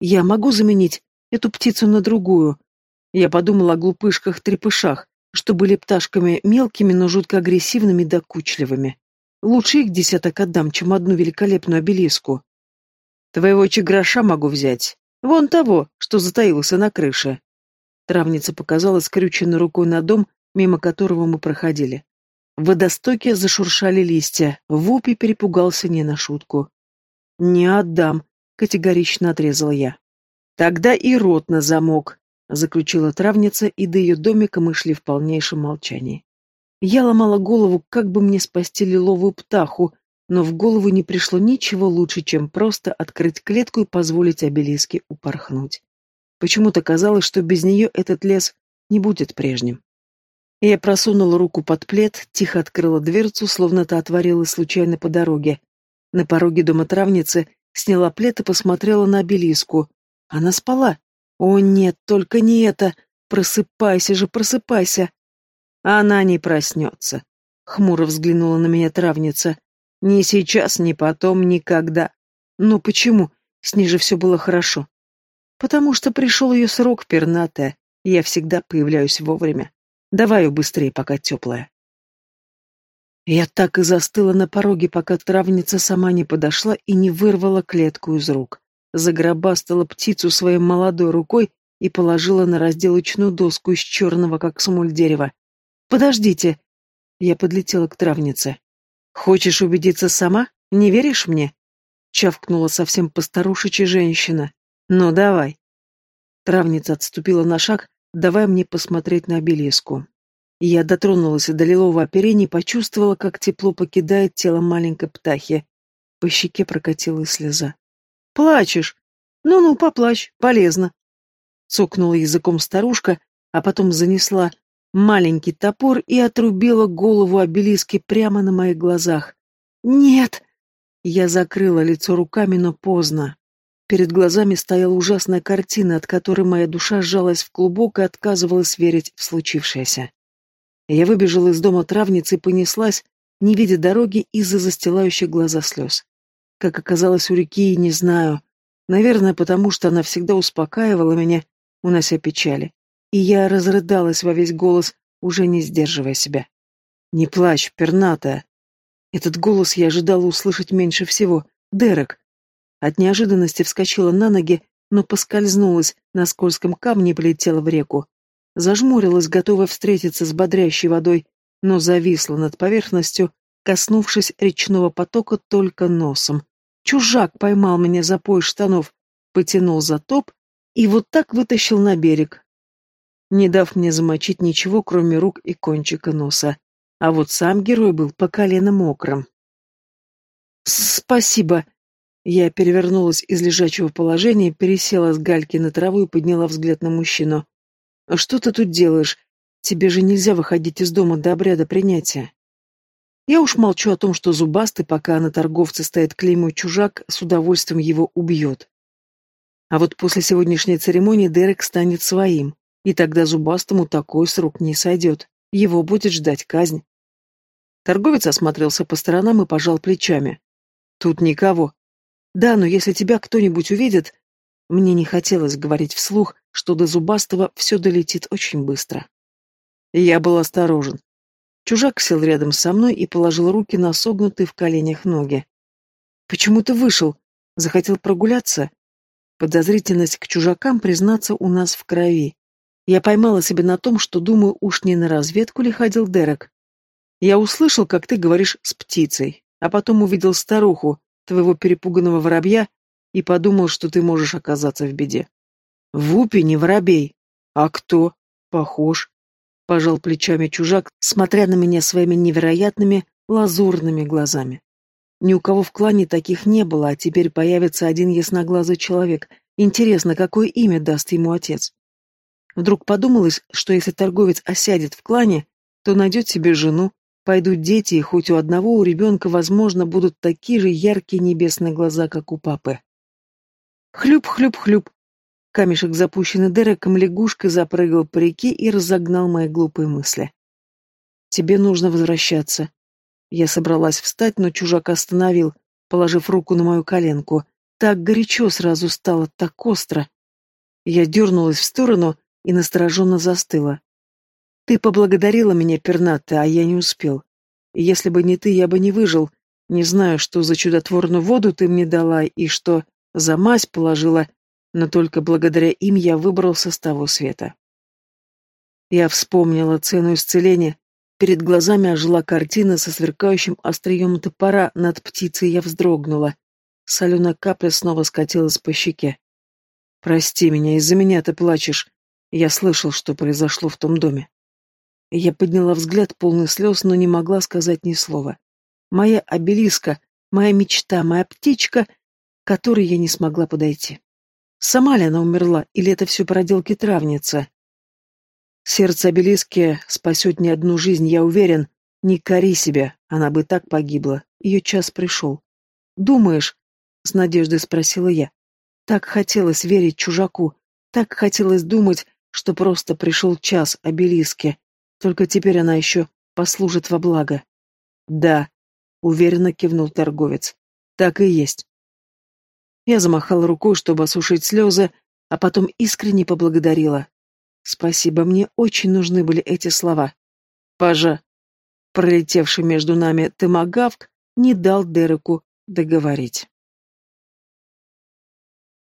Я могу заменить эту птицу на другую. Я подумала о глупышках-трепышах, что были пташками мелкими, но жутко агрессивными и докучливыми. Лучше их десяток отдам, чем одну великолепную обелиску. Твоего чеграша могу взять. Вон того, что затаился на крыше. Травница показала скрюченной рукой на дом, мимо которого мы проходили. В водостоке зашуршали листья, Вупи перепугался не на шутку. «Не отдам», — категорично отрезал я. «Тогда и рот на замок», — заключила травница, и до ее домика мы шли в полнейшем молчании. Я ломала голову, как бы мне спасти лиловую птаху, но в голову не пришло ничего лучше, чем просто открыть клетку и позволить обелиске упорхнуть. Почему-то казалось, что без нее этот лес не будет прежним. Я просунула руку под плед, тихо открыла дверцу, словно та отворилась случайно по дороге. На пороге дома травницы сняла плед и посмотрела на обелиску. Она спала. О нет, только не это! Просыпайся же, просыпайся! Она не проснется. Хмуро взглянула на меня травница. Ни сейчас, ни потом, никогда. Но почему? С ней же все было хорошо. Потому что пришел ее срок, пернатая. Я всегда появляюсь вовремя. Давай ее быстрее, пока теплая. Я так и застыла на пороге, пока травница сама не подошла и не вырвала клетку из рук. Загробастала птицу своей молодой рукой и положила на разделочную доску из черного, как смоль дерева. «Подождите!» Я подлетела к травнице. «Хочешь убедиться сама? Не веришь мне?» Чавкнула совсем постарушечья женщина. «Ну, давай». Травница отступила на шаг, давая мне посмотреть на обелиску. Я дотронулась до лилового оперения и почувствовала, как тепло покидает тело маленькой птахи. По щеке прокатилась слеза. «Плачешь? Ну-ну, поплачь, полезно». Цокнула языком старушка, а потом занесла маленький топор и отрубила голову обелиски прямо на моих глазах. «Нет!» Я закрыла лицо руками, но поздно. Перед глазами стояла ужасная картина, от которой моя душа сжалась в клубок и отказывалась верить в случившееся. Я выбежала из дома травницы и понеслась, не видя дороги из-за застилающих глаза слез. Как оказалось у реки, не знаю. Наверное, потому что она всегда успокаивала меня, унося печали и я разрыдалась во весь голос, уже не сдерживая себя. «Не плачь, перната!» Этот голос я ожидала услышать меньше всего. «Дерек!» От неожиданности вскочила на ноги, но поскользнулась, на скользком камне полетела в реку. Зажмурилась, готовая встретиться с бодрящей водой, но зависла над поверхностью, коснувшись речного потока только носом. Чужак поймал меня за пояс штанов, потянул за топ и вот так вытащил на берег, не дав мне замочить ничего, кроме рук и кончика носа. А вот сам герой был по колено мокрым. «Спасибо!» Я перевернулась из лежачего положения, пересела с гальки на траву и подняла взгляд на мужчину. «Что ты тут делаешь? Тебе же нельзя выходить из дома до обряда принятия». Я уж молчу о том, что зубастый, пока на торговце стоит клеймо чужак, с удовольствием его убьет. А вот после сегодняшней церемонии Дерек станет своим. И тогда зубастому такой срок не сойдет. Его будет ждать казнь. Торговец осмотрелся по сторонам и пожал плечами. Тут никого. Да, но если тебя кто-нибудь увидит... Мне не хотелось говорить вслух, что до зубастого все долетит очень быстро. Я был осторожен. Чужак сел рядом со мной и положил руки на согнутые в коленях ноги. «Почему ты вышел? Захотел прогуляться?» Подозрительность к чужакам, признаться, у нас в крови. Я поймала себя на том, что думаю, уж не на разведку ли ходил Дерек. Я услышал, как ты говоришь с птицей, а потом увидел старуху, твоего перепуганного воробья, и подумал, что ты можешь оказаться в беде. Вупи не воробей. А кто? Похож. Пожал плечами чужак, смотря на меня своими невероятными лазурными глазами. Ни у кого в клане таких не было, а теперь появится один ясноглазый человек. Интересно, какое имя даст ему отец? Вдруг подумалось, что если торговец осядет в клане, то найдет себе жену, пойдут дети, и хоть у одного у ребенка, возможно, будут такие же яркие небесные глаза, как у папы. Хлюп-хлюп-хлюп. Камешек, запущенный Дереком, лягушкой запрыгал по реке и разогнал мои глупые мысли. «Тебе нужно возвращаться». Я собралась встать, но чужак остановил, положив руку на мою коленку. Так горячо сразу стало, так остро. Я дернулась в сторону, и настороженно застыла. «Ты поблагодарила меня, перната, а я не успел. если бы не ты, я бы не выжил. Не знаю, что за чудотворную воду ты мне дала и что за мазь положила, но только благодаря им я выбрался с того света. Я вспомнила цену исцеления. Перед глазами ожила картина со сверкающим острием топора над птицей, я вздрогнула. Соленая капля снова скатилась по щеке. «Прости меня, из-за меня ты плачешь. Я слышал, что произошло в том доме». Я подняла взгляд, полный слез, но не могла сказать ни слова. Моя обелиска, моя мечта, моя птичка, которой я не смогла подойти. Сама ли она умерла, или это все проделки травницы? Сердце обелиски спасет не одну жизнь, я уверен. Не кори себя, она бы так погибла. Ее час пришел. «Думаешь?» — с надеждой спросила я. Так хотелось верить чужаку, так хотелось думать, что просто пришел час обелиски. Только теперь она еще послужит во благо. «Да», — уверенно кивнул торговец. «Так и есть». Я замахала рукой, чтобы осушить слезы, а потом искренне поблагодарила. Спасибо, мне очень нужны были эти слова. Пажа, пролетевший между нами томагавк, не дал Дереку договорить.